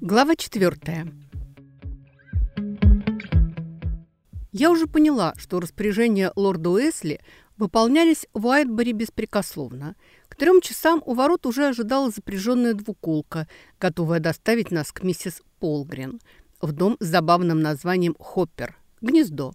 Глава четвертая. Я уже поняла, что распоряжения лорда Уэсли выполнялись в Уайтборе беспрекословно. К трем часам у ворот уже ожидала запряженная двуколка, готовая доставить нас к миссис Полгрен в дом с забавным названием «Хоппер» – «Гнездо».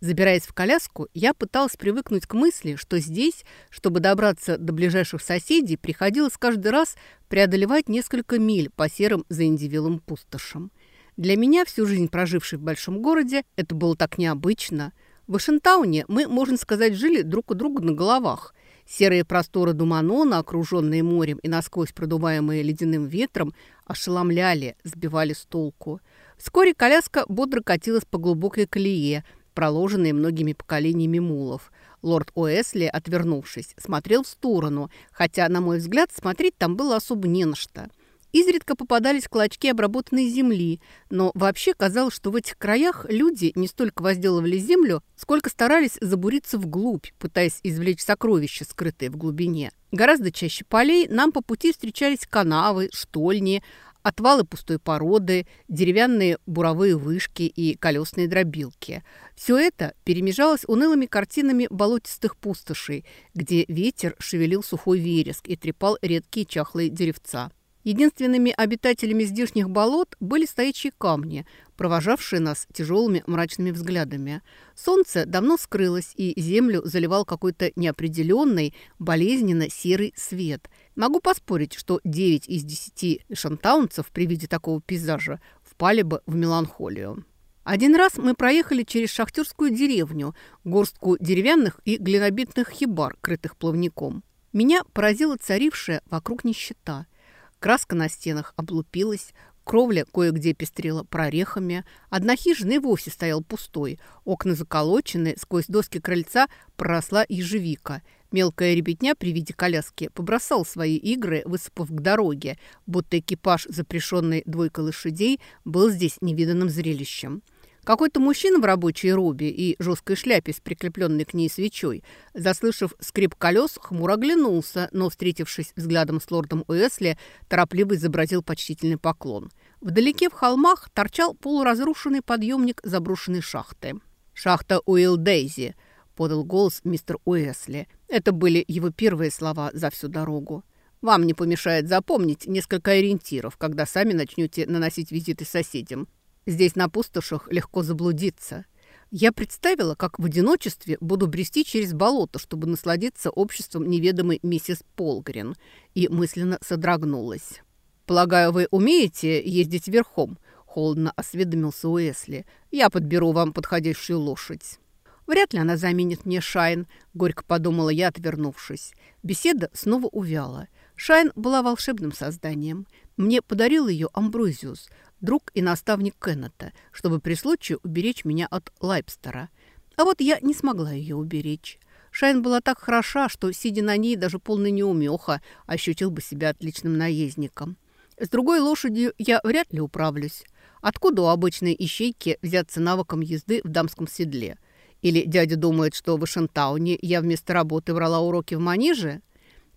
Забираясь в коляску, я пыталась привыкнуть к мысли, что здесь, чтобы добраться до ближайших соседей, приходилось каждый раз преодолевать несколько миль по серым заиндивилым пустошам. Для меня, всю жизнь прожившей в большом городе, это было так необычно. В Вашингтауне мы, можно сказать, жили друг у друга на головах. Серые просторы Думанона, окруженные морем и насквозь продуваемые ледяным ветром, ошеломляли, сбивали с толку. Вскоре коляска бодро катилась по глубокой колее – проложенные многими поколениями мулов. Лорд Уэсли, отвернувшись, смотрел в сторону, хотя, на мой взгляд, смотреть там было особо не на что. Изредка попадались клочки обработанной земли, но вообще казалось, что в этих краях люди не столько возделывали землю, сколько старались забуриться вглубь, пытаясь извлечь сокровища, скрытые в глубине. Гораздо чаще полей нам по пути встречались канавы, штольни, отвалы пустой породы, деревянные буровые вышки и колесные дробилки. Все это перемежалось унылыми картинами болотистых пустошей, где ветер шевелил сухой вереск и трепал редкие чахлые деревца. Единственными обитателями здешних болот были стоячие камни, провожавшие нас тяжелыми мрачными взглядами. Солнце давно скрылось, и землю заливал какой-то неопределенный, болезненно серый свет. Могу поспорить, что 9 из 10 шантаунцев при виде такого пейзажа впали бы в меланхолию. Один раз мы проехали через шахтерскую деревню, горстку деревянных и глинобитных хибар, крытых плавником. Меня поразила царившая вокруг нищета – Краска на стенах облупилась, кровля кое-где пестрела прорехами. Одна хижина и вовсе стояла пустой. Окна заколочены, сквозь доски крыльца проросла ежевика. Мелкая ребятня при виде коляски побросал свои игры, высыпав к дороге, будто экипаж, запрещенный двойкой лошадей, был здесь невиданным зрелищем. Какой-то мужчина в рабочей робе и жесткой шляпе с прикрепленной к ней свечой, заслышав скрип колес, хмуро оглянулся, но, встретившись взглядом с лордом Уэсли, торопливо изобразил почтительный поклон. Вдалеке в холмах торчал полуразрушенный подъемник заброшенной шахты. «Шахта Уилл Дейзи», — подал голос мистер Уэсли. Это были его первые слова за всю дорогу. «Вам не помешает запомнить несколько ориентиров, когда сами начнете наносить визиты соседям. Здесь на пустошах легко заблудиться. Я представила, как в одиночестве буду брести через болото, чтобы насладиться обществом неведомой миссис Полгрен, и мысленно содрогнулась. «Полагаю, вы умеете ездить верхом?» – холодно осведомился Уэсли. «Я подберу вам подходящую лошадь». «Вряд ли она заменит мне Шайн», – горько подумала я, отвернувшись. Беседа снова увяла. Шайн была волшебным созданием. Мне подарил ее Амброзиус, друг и наставник Кеннета, чтобы при случае уберечь меня от Лайпстера. А вот я не смогла ее уберечь. Шайн была так хороша, что, сидя на ней, даже полный неумеха, ощутил бы себя отличным наездником. С другой лошадью я вряд ли управлюсь. Откуда у обычной ищейки взяться навыком езды в дамском седле? Или дядя думает, что в Вашингтауне я вместо работы брала уроки в манеже?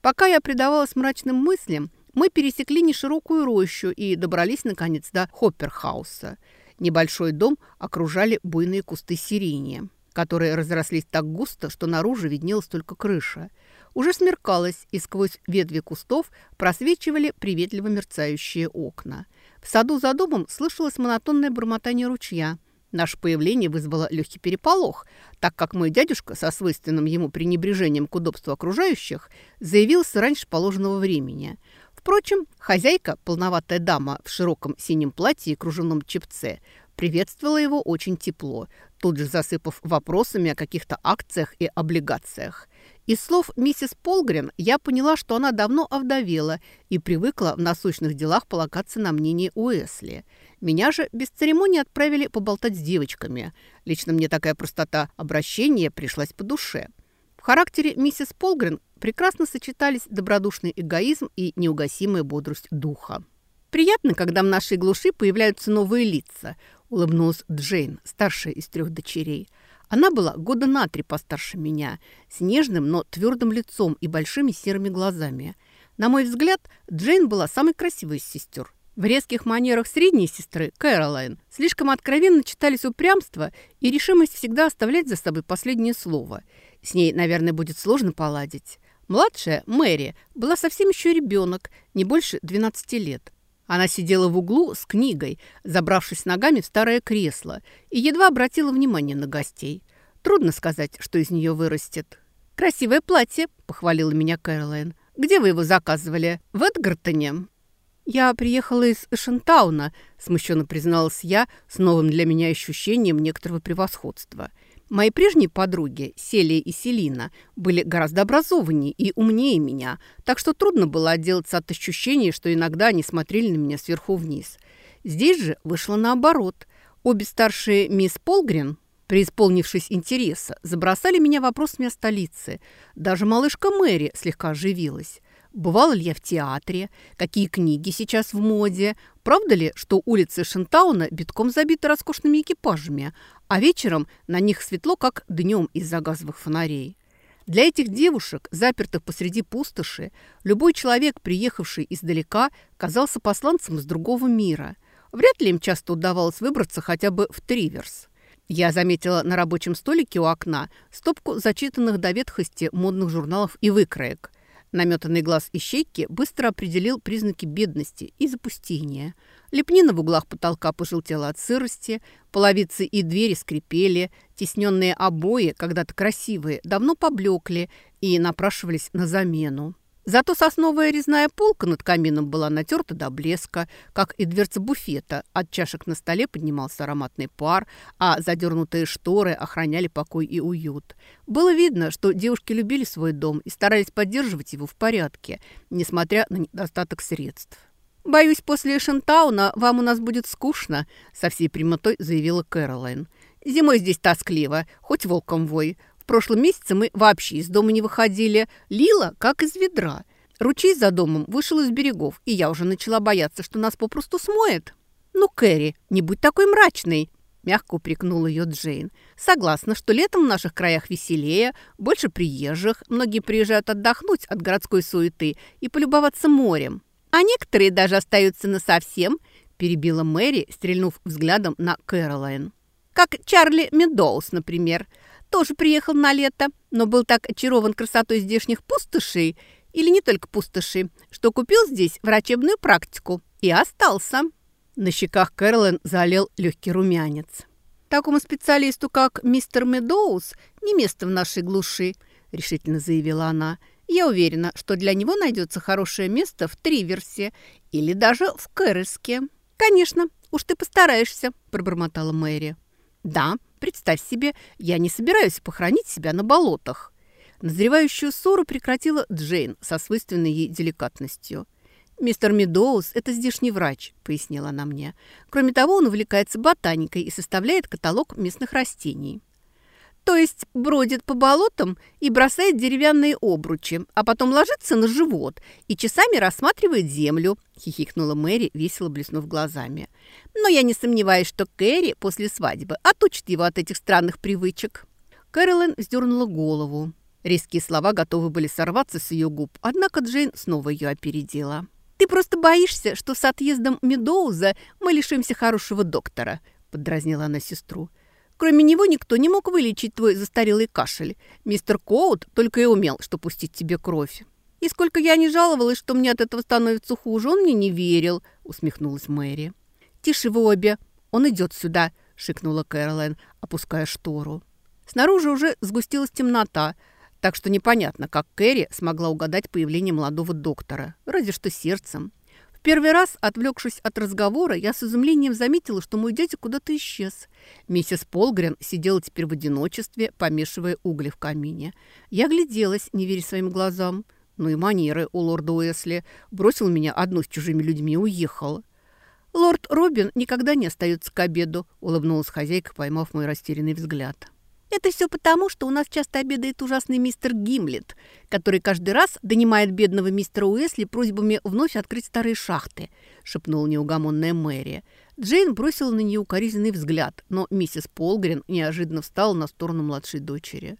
Пока я предавалась мрачным мыслям, мы пересекли неширокую рощу и добрались, наконец, до Хопперхауса. Небольшой дом окружали буйные кусты сирени, которые разрослись так густо, что наружу виднелась только крыша. Уже смеркалось, и сквозь ветви кустов просвечивали приветливо мерцающие окна. В саду за домом слышалось монотонное бормотание ручья – Наше появление вызвало легкий переполох, так как мой дядюшка со свойственным ему пренебрежением к удобству окружающих заявился раньше положенного времени. Впрочем, хозяйка, полноватая дама в широком синем платье и кружевном чепце, приветствовала его очень тепло, тут же засыпав вопросами о каких-то акциях и облигациях. Из слов миссис Полгрен я поняла, что она давно овдовела и привыкла в насущных делах полагаться на мнение Уэсли. Меня же без церемонии отправили поболтать с девочками. Лично мне такая простота обращения пришлась по душе. В характере миссис Полгрен прекрасно сочетались добродушный эгоизм и неугасимая бодрость духа. Приятно, когда в нашей глуши появляются новые лица, улыбнулась Джейн, старшая из трех дочерей. Она была года на три постарше меня, с нежным, но твердым лицом и большими серыми глазами. На мой взгляд, Джейн была самой красивой из сестер. В резких манерах средней сестры, Кэролайн, слишком откровенно читались упрямство и решимость всегда оставлять за собой последнее слово. С ней, наверное, будет сложно поладить. Младшая, Мэри, была совсем еще ребенок, не больше 12 лет. Она сидела в углу с книгой, забравшись ногами в старое кресло, и едва обратила внимание на гостей. Трудно сказать, что из нее вырастет. «Красивое платье», — похвалила меня Кэролайн. «Где вы его заказывали? В Эдгартоне?» «Я приехала из Эшентауна», – смущенно призналась я с новым для меня ощущением некоторого превосходства. Мои прежние подруги, Селия и Селина, были гораздо образованнее и умнее меня, так что трудно было отделаться от ощущения, что иногда они смотрели на меня сверху вниз. Здесь же вышло наоборот. Обе старшие мисс Полгрен, преисполнившись интереса, забросали меня вопросами о столице. Даже малышка Мэри слегка оживилась. Бывала ли я в театре? Какие книги сейчас в моде? Правда ли, что улицы Шентауна битком забиты роскошными экипажами, а вечером на них светло, как днем из-за газовых фонарей? Для этих девушек, запертых посреди пустоши, любой человек, приехавший издалека, казался посланцем из другого мира. Вряд ли им часто удавалось выбраться хотя бы в Триверс. Я заметила на рабочем столике у окна стопку зачитанных до ветхости модных журналов и выкроек – Наметанный глаз ищейки быстро определил признаки бедности и запустения. Лепнина в углах потолка пожелтела от сырости, половицы и двери скрипели, тесненные обои, когда-то красивые, давно поблекли и напрашивались на замену. Зато сосновая резная полка над камином была натерта до блеска, как и дверца буфета. От чашек на столе поднимался ароматный пар, а задернутые шторы охраняли покой и уют. Было видно, что девушки любили свой дом и старались поддерживать его в порядке, несмотря на недостаток средств. «Боюсь, после Шентауна вам у нас будет скучно», – со всей прямотой заявила Кэролайн. «Зимой здесь тоскливо, хоть волком вой прошлом месяце мы вообще из дома не выходили. Лила, как из ведра. Ручей за домом вышел из берегов, и я уже начала бояться, что нас попросту смоет. «Ну, Кэрри, не будь такой мрачной!» Мягко упрекнула ее Джейн. «Согласна, что летом в наших краях веселее, больше приезжих. Многие приезжают отдохнуть от городской суеты и полюбоваться морем. А некоторые даже остаются насовсем», перебила Мэри, стрельнув взглядом на Кэролайн. «Как Чарли Медоуз, например тоже приехал на лето, но был так очарован красотой здешних пустошей, или не только пустошей, что купил здесь врачебную практику и остался. На щеках Кэролин залил легкий румянец. «Такому специалисту, как мистер Медоуз, не место в нашей глуши», – решительно заявила она. «Я уверена, что для него найдется хорошее место в Триверсе или даже в Кэрреске». «Конечно, уж ты постараешься», – пробормотала Мэри. «Да, Представь себе, я не собираюсь похоронить себя на болотах». Назревающую ссору прекратила Джейн со свойственной ей деликатностью. «Мистер Медоуз – это здешний врач», – пояснила она мне. «Кроме того, он увлекается ботаникой и составляет каталог местных растений». То есть бродит по болотам и бросает деревянные обручи, а потом ложится на живот и часами рассматривает землю, хихикнула Мэри, весело блеснув глазами. Но я не сомневаюсь, что Кэрри после свадьбы отучит его от этих странных привычек. Кэролин вздернула голову. Резкие слова готовы были сорваться с ее губ, однако Джейн снова ее опередила. «Ты просто боишься, что с отъездом Медоуза мы лишимся хорошего доктора», – подразнила она сестру. Кроме него никто не мог вылечить твой застарелый кашель. Мистер Коут только и умел, что пустить тебе кровь. И сколько я не жаловалась, что мне от этого становится хуже, он мне не верил, усмехнулась Мэри. Тише вы обе, он идет сюда, шикнула Кэролайн, опуская штору. Снаружи уже сгустилась темнота, так что непонятно, как Кэрри смогла угадать появление молодого доктора, разве что сердцем. Первый раз, отвлекшись от разговора, я с изумлением заметила, что мой дядя куда-то исчез. Миссис Полгрен сидела теперь в одиночестве, помешивая угли в камине. Я гляделась, не веря своим глазам. Ну и манеры у лорда Уэсли. Бросил меня одну с чужими людьми и уехал. «Лорд Робин никогда не остается к обеду», — улыбнулась хозяйка, поймав мой растерянный взгляд. Это все потому, что у нас часто обедает ужасный мистер Гимлет, который каждый раз донимает бедного мистера Уэсли просьбами вновь открыть старые шахты», – шепнула неугомонная Мэри. Джейн бросила на нее укоризненный взгляд, но миссис Полгрен неожиданно встала на сторону младшей дочери.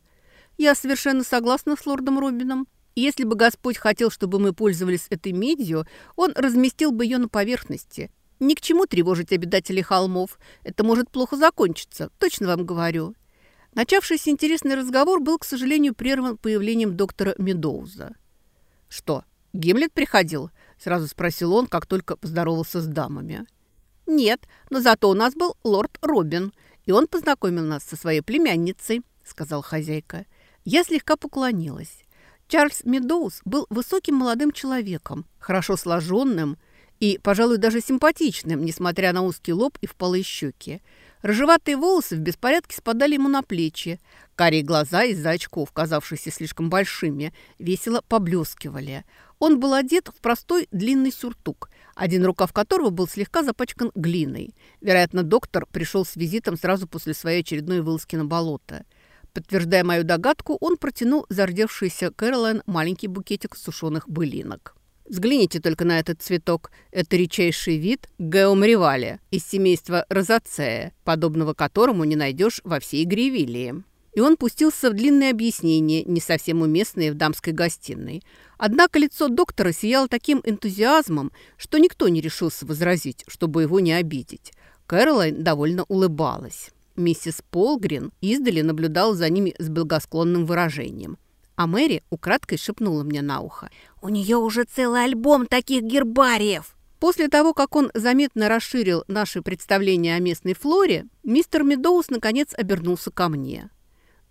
«Я совершенно согласна с лордом Робином. Если бы Господь хотел, чтобы мы пользовались этой медью, он разместил бы ее на поверхности. Ни к чему тревожить обитателей холмов. Это может плохо закончиться, точно вам говорю». Начавшийся интересный разговор был, к сожалению, прерван появлением доктора Медоуза. «Что, Гимлет приходил?» – сразу спросил он, как только поздоровался с дамами. «Нет, но зато у нас был лорд Робин, и он познакомил нас со своей племянницей», – сказал хозяйка. Я слегка поклонилась. Чарльз Медоуз был высоким молодым человеком, хорошо сложенным и, пожалуй, даже симпатичным, несмотря на узкий лоб и впалые щеки. Рыжеватые волосы в беспорядке спадали ему на плечи. Карие глаза из-за очков, казавшиеся слишком большими, весело поблескивали. Он был одет в простой длинный сюртук, один рукав которого был слегка запачкан глиной. Вероятно, доктор пришел с визитом сразу после своей очередной вылазки на болото. Подтверждая мою догадку, он протянул зардевшийся Кэролайн маленький букетик сушеных былинок. Взгляните только на этот цветок. Это редчайший вид геомривалия из семейства розацея, подобного которому не найдешь во всей Гривилии. И он пустился в длинное объяснение, не совсем уместное в дамской гостиной. Однако лицо доктора сияло таким энтузиазмом, что никто не решился возразить, чтобы его не обидеть. Кэролайн довольно улыбалась. Миссис Полгрин издали наблюдала за ними с благосклонным выражением – а Мэри украдкой шепнула мне на ухо. «У нее уже целый альбом таких гербариев!» После того, как он заметно расширил наши представления о местной флоре, мистер Медоуз наконец обернулся ко мне.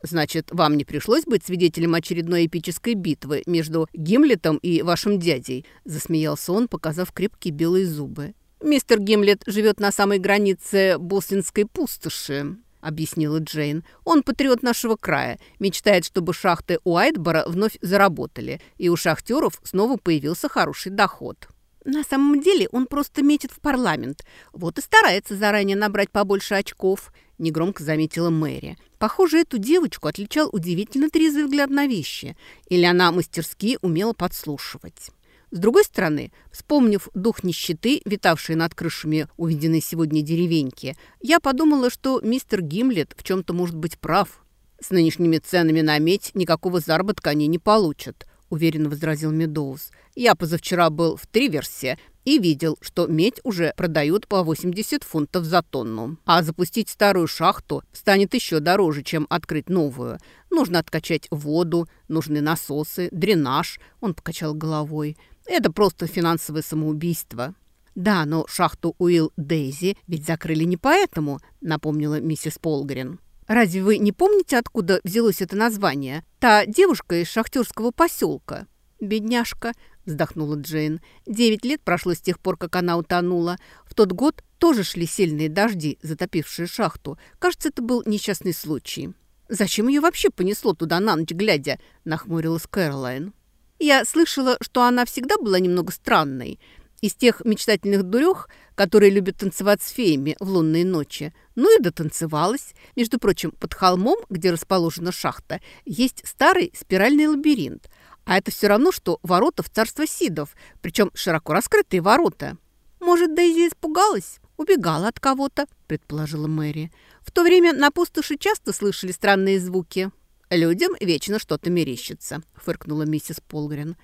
«Значит, вам не пришлось быть свидетелем очередной эпической битвы между Гимлетом и вашим дядей?» – засмеялся он, показав крепкие белые зубы. «Мистер Гимлет живет на самой границе Бослинской пустоши. – объяснила Джейн. «Он патриот нашего края, мечтает, чтобы шахты Уайтбора вновь заработали, и у шахтеров снова появился хороший доход». «На самом деле он просто метит в парламент, вот и старается заранее набрать побольше очков», – негромко заметила Мэри. Похоже, эту девочку отличал удивительно трезвый взгляд на вещи, или она мастерски умела подслушивать. С другой стороны, вспомнив дух нищеты, витавший над крышами увиденной сегодня деревеньки, я подумала, что мистер Гимлет в чем-то может быть прав. «С нынешними ценами на медь никакого заработка они не получат», – уверенно возразил Медоуз. «Я позавчера был в Триверсе и видел, что медь уже продают по 80 фунтов за тонну. А запустить старую шахту станет еще дороже, чем открыть новую. Нужно откачать воду, нужны насосы, дренаж». Он покачал головой. Это просто финансовое самоубийство. Да, но шахту Уилл Дейзи ведь закрыли не поэтому, напомнила миссис Полгрен. Разве вы не помните, откуда взялось это название? Та девушка из шахтерского поселка. Бедняжка, вздохнула Джейн. Девять лет прошло с тех пор, как она утонула. В тот год тоже шли сильные дожди, затопившие шахту. Кажется, это был несчастный случай. «Зачем ее вообще понесло туда на ночь глядя?» – нахмурилась Кэролайн. Я слышала, что она всегда была немного странной, из тех мечтательных дурех, которые любят танцевать с феями в лунные ночи. Ну и дотанцевалась. Между прочим, под холмом, где расположена шахта, есть старый спиральный лабиринт. А это все равно, что ворота в царство Сидов, причем широко раскрытые ворота. Может, Дейзи испугалась? Убегала от кого-то, предположила Мэри. В то время на пустоши часто слышали странные звуки. «Людям вечно что-то мерещится», – фыркнула миссис Полгрен.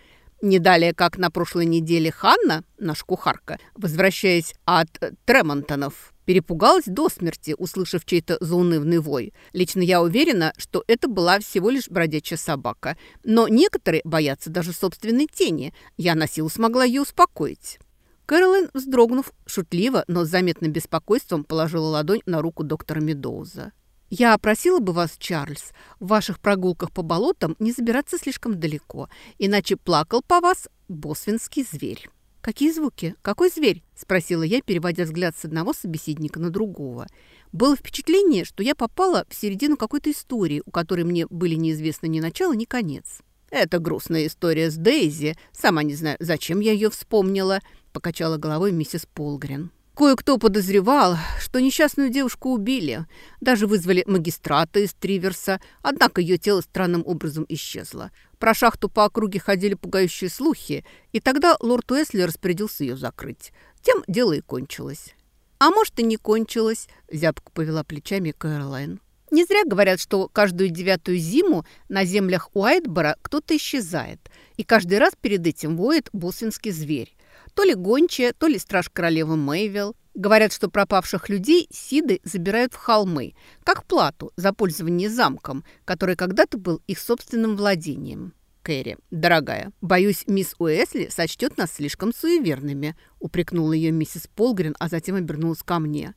Не далее, как на прошлой неделе Ханна, наша кухарка, возвращаясь от Тремонтонов, перепугалась до смерти, услышав чей-то заунывный вой. Лично я уверена, что это была всего лишь бродячая собака. Но некоторые боятся даже собственной тени. Я на силу смогла ее успокоить. Кэролин, вздрогнув, шутливо, но с заметным беспокойством положила ладонь на руку доктора Медоуза. Я просила бы вас, Чарльз, в ваших прогулках по болотам не забираться слишком далеко, иначе плакал по вас босвинский зверь». «Какие звуки? Какой зверь?» – спросила я, переводя взгляд с одного собеседника на другого. Было впечатление, что я попала в середину какой-то истории, у которой мне были неизвестны ни начало, ни конец. «Это грустная история с Дейзи. Сама не знаю, зачем я ее вспомнила», – покачала головой миссис Полгрен. Кое-кто подозревал, что несчастную девушку убили. Даже вызвали магистрата из Триверса, однако ее тело странным образом исчезло. Про шахту по округе ходили пугающие слухи, и тогда лорд Уэсли распорядился ее закрыть. Тем дело и кончилось. «А может, и не кончилось», – зябко повела плечами Кэролайн. Не зря говорят, что каждую девятую зиму на землях Уайтбора кто-то исчезает, и каждый раз перед этим воет босвинский зверь. То ли гончая, то ли страж королевы Мэйвилл. Говорят, что пропавших людей Сиды забирают в холмы, как плату за пользование замком, который когда-то был их собственным владением. Кэрри, дорогая, боюсь, мисс Уэсли сочтет нас слишком суеверными», упрекнула ее миссис Полгрен, а затем обернулась ко мне.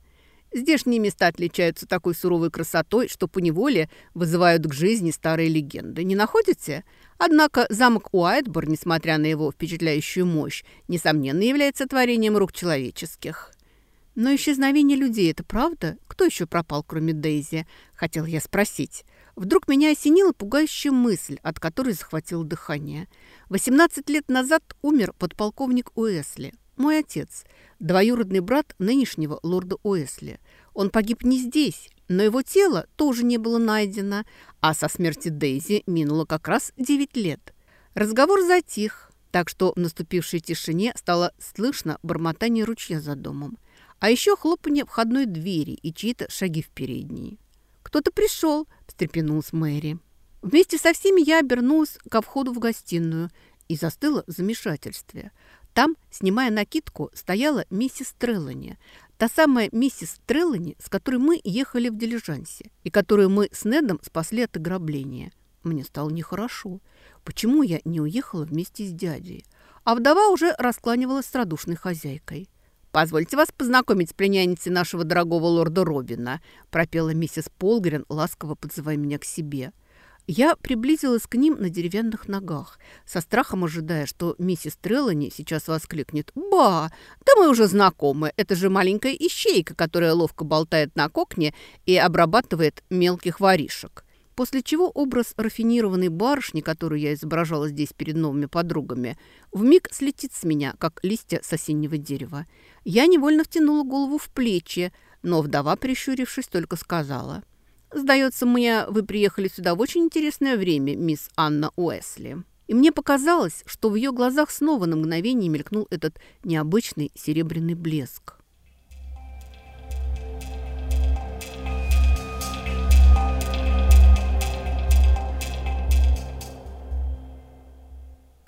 Здешние места отличаются такой суровой красотой, что поневоле вызывают к жизни старые легенды. Не находите? Однако замок Уайтбор, несмотря на его впечатляющую мощь, несомненно является творением рук человеческих. Но исчезновение людей – это правда? Кто еще пропал, кроме Дейзи? Хотел я спросить. Вдруг меня осенила пугающая мысль, от которой захватило дыхание. 18 лет назад умер подполковник Уэсли, мой отец – двоюродный брат нынешнего лорда Уэсли. Он погиб не здесь, но его тело тоже не было найдено, а со смерти Дейзи минуло как раз 9 лет. Разговор затих, так что в наступившей тишине стало слышно бормотание ручья за домом, а еще хлопанье входной двери и чьи-то шаги в передней. «Кто-то пришел», – встрепенулась Мэри. Вместе со всеми я обернулась ко входу в гостиную и застыла в замешательстве – там, снимая накидку, стояла миссис Треллани, та самая миссис Треллани, с которой мы ехали в дилижансе и которую мы с Недом спасли от ограбления. Мне стало нехорошо. Почему я не уехала вместе с дядей? А вдова уже раскланивалась с радушной хозяйкой. «Позвольте вас познакомить с племянницей нашего дорогого лорда Робина», пропела миссис Полгрен, ласково подзывая меня к себе – я приблизилась к ним на деревянных ногах, со страхом ожидая, что миссис Треллани сейчас воскликнет «Ба! Да мы уже знакомы! Это же маленькая ищейка, которая ловко болтает на кокне и обрабатывает мелких воришек». После чего образ рафинированной барышни, которую я изображала здесь перед новыми подругами, вмиг слетит с меня, как листья с осеннего дерева. Я невольно втянула голову в плечи, но вдова, прищурившись, только сказала – «Сдается мне, вы приехали сюда в очень интересное время, мисс Анна Уэсли». И мне показалось, что в ее глазах снова на мгновение мелькнул этот необычный серебряный блеск.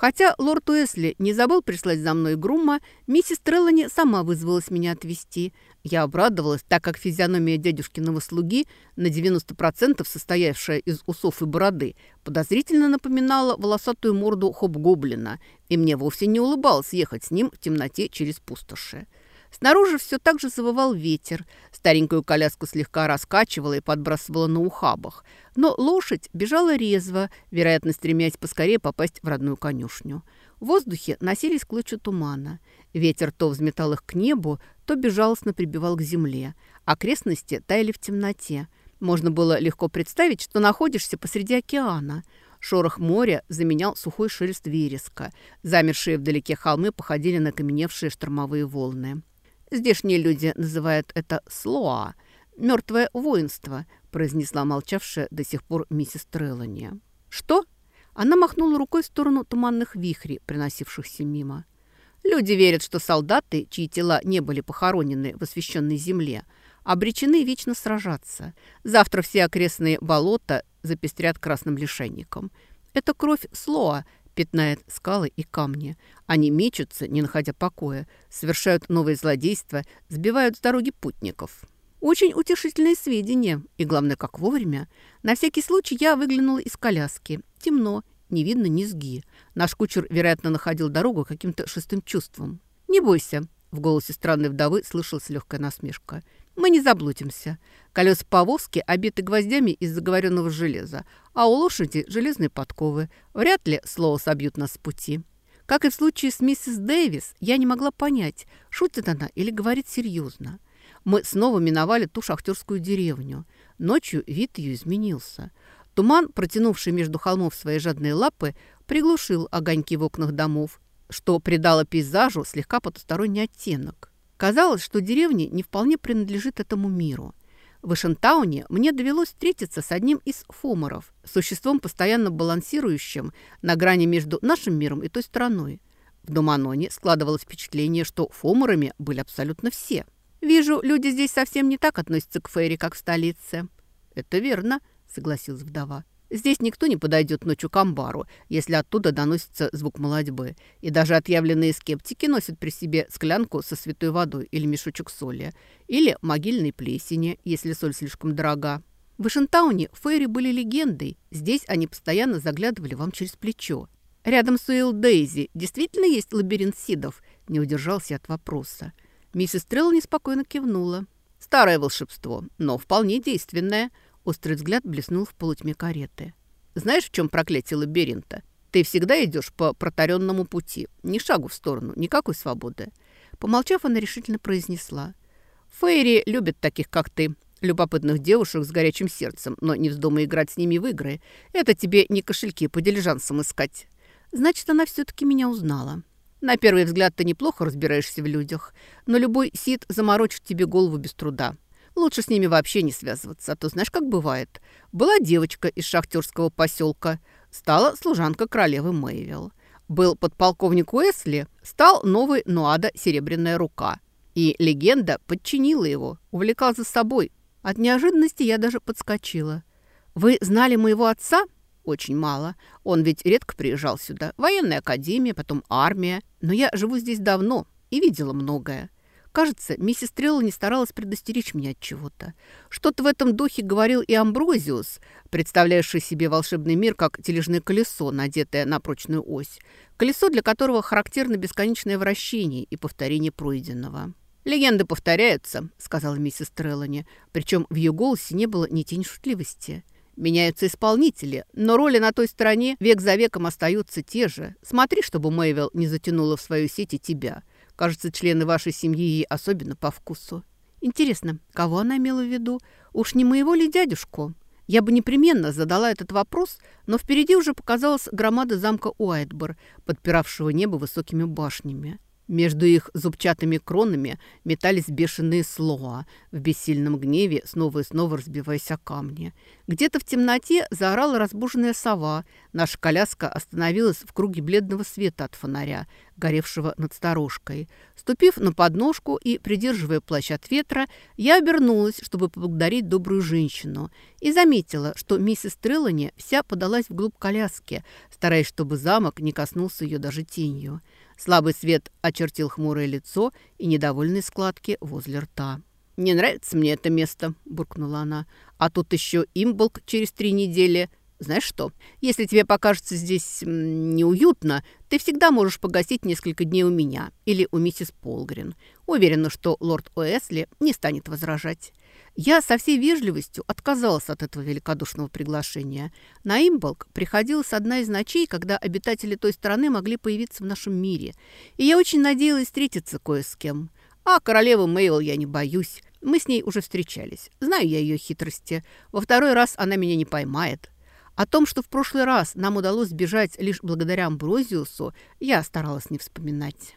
Хотя лорд Уэсли не забыл прислать за мной грума, миссис Треллани сама вызвалась меня отвезти. Я обрадовалась, так как физиономия дядюшкиного слуги, на 90% состоявшая из усов и бороды, подозрительно напоминала волосатую морду хоп-гоблина, и мне вовсе не улыбалось ехать с ним в темноте через пустоши. Снаружи все так же завывал ветер. Старенькую коляску слегка раскачивала и подбрасывала на ухабах. Но лошадь бежала резво, вероятно, стремясь поскорее попасть в родную конюшню. В воздухе носились клочья тумана. Ветер то взметал их к небу, то безжалостно прибивал к земле. Окрестности таяли в темноте. Можно было легко представить, что находишься посреди океана. Шорох моря заменял сухой шелест вереска. Замершие вдалеке холмы походили на каменевшие штормовые волны. Здешние люди называют это «слоа» – «мертвое воинство», произнесла молчавшая до сих пор миссис Треллани. «Что?» Она махнула рукой в сторону туманных вихрей, приносившихся мимо. Люди верят, что солдаты, чьи тела не были похоронены в освященной земле, обречены вечно сражаться. Завтра все окрестные болота запестрят красным лишайником. Это кровь Слоа пятнает скалы и камни. Они мечутся, не находя покоя, совершают новые злодейства, сбивают с дороги путников. Очень утешительные сведения, и главное, как вовремя. На всякий случай я выглянула из коляски. Темно, не видно низги. Наш кучер, вероятно, находил дорогу каким-то шестым чувством. «Не бойся», — в голосе странной вдовы слышалась легкая насмешка. «Мы не заблудимся. Колеса повозки обиты гвоздями из заговоренного железа, а у лошади железные подковы. Вряд ли слово собьют нас с пути». Как и в случае с миссис Дэвис, я не могла понять, шутит она или говорит серьезно. Мы снова миновали ту шахтерскую деревню. Ночью вид ее изменился. Туман, протянувший между холмов свои жадные лапы, приглушил огоньки в окнах домов, что придало пейзажу слегка потусторонний оттенок. Казалось, что деревня не вполне принадлежит этому миру. В Эшентауне мне довелось встретиться с одним из фоморов, существом, постоянно балансирующим на грани между нашим миром и той страной. В Думаноне складывалось впечатление, что фоморами были абсолютно все. «Вижу, люди здесь совсем не так относятся к Фейри, как в столице». «Это верно», — согласилась вдова. Здесь никто не подойдет ночью к амбару, если оттуда доносится звук молодьбы. И даже отъявленные скептики носят при себе склянку со святой водой или мешочек соли. Или могильной плесени, если соль слишком дорога. В Вашингтауне фейри были легендой. Здесь они постоянно заглядывали вам через плечо. Рядом с Уилл Дейзи действительно есть лабиринт сидов? Не удержался от вопроса. Миссис Трелл неспокойно кивнула. Старое волшебство, но вполне действенное – Острый взгляд блеснул в полутьме кареты. «Знаешь, в чем проклятие лабиринта? Ты всегда идешь по протаренному пути. Ни шагу в сторону, никакой свободы». Помолчав, она решительно произнесла. «Фейри любят таких, как ты, любопытных девушек с горячим сердцем, но не вздумай играть с ними в игры. Это тебе не кошельки по дилижансам искать». Значит, она все-таки меня узнала. На первый взгляд ты неплохо разбираешься в людях, но любой сит заморочит тебе голову без труда. Лучше с ними вообще не связываться, а то знаешь, как бывает. Была девочка из шахтерского поселка, стала служанка королевы Мэйвилл. Был подполковник Уэсли, стал новый Нуада Серебряная Рука. И легенда подчинила его, увлекал за собой. От неожиданности я даже подскочила. «Вы знали моего отца?» «Очень мало. Он ведь редко приезжал сюда. Военная академия, потом армия. Но я живу здесь давно и видела многое. Кажется, миссис Трелла не старалась предостеречь меня от чего-то. Что-то в этом духе говорил и Амброзиус, представляющий себе волшебный мир как тележное колесо, надетое на прочную ось. Колесо, для которого характерно бесконечное вращение и повторение пройденного. «Легенды повторяются», — сказала миссис Треллани, причем в ее голосе не было ни тени шутливости. Меняются исполнители, но роли на той стороне век за веком остаются те же. Смотри, чтобы Мэйвилл не затянула в свою сеть и тебя. Кажется, члены вашей семьи ей особенно по вкусу. Интересно, кого она имела в виду? Уж не моего ли дядюшку? Я бы непременно задала этот вопрос, но впереди уже показалась громада замка Уайтбор, подпиравшего небо высокими башнями. Между их зубчатыми кронами метались бешеные слоа, в бессильном гневе снова и снова разбиваясь о камни. Где-то в темноте заорала разбуженная сова. Наша коляска остановилась в круге бледного света от фонаря, горевшего над сторожкой. Ступив на подножку и придерживая плащ от ветра, я обернулась, чтобы поблагодарить добрую женщину, и заметила, что миссис Треллани вся подалась вглубь коляски, стараясь, чтобы замок не коснулся ее даже тенью. Слабый свет очертил хмурое лицо и недовольные складки возле рта. «Не нравится мне это место», – буркнула она. «А тут еще имболк через три недели. Знаешь что, если тебе покажется здесь неуютно, ты всегда можешь погасить несколько дней у меня или у миссис Полгрин. Уверена, что лорд Уэсли не станет возражать. Я со всей вежливостью отказалась от этого великодушного приглашения. На Имболк приходилась одна из ночей, когда обитатели той страны могли появиться в нашем мире. И я очень надеялась встретиться кое с кем. А королеву Мейл я не боюсь. Мы с ней уже встречались. Знаю я ее хитрости. Во второй раз она меня не поймает. О том, что в прошлый раз нам удалось сбежать лишь благодаря Амброзиусу, я старалась не вспоминать.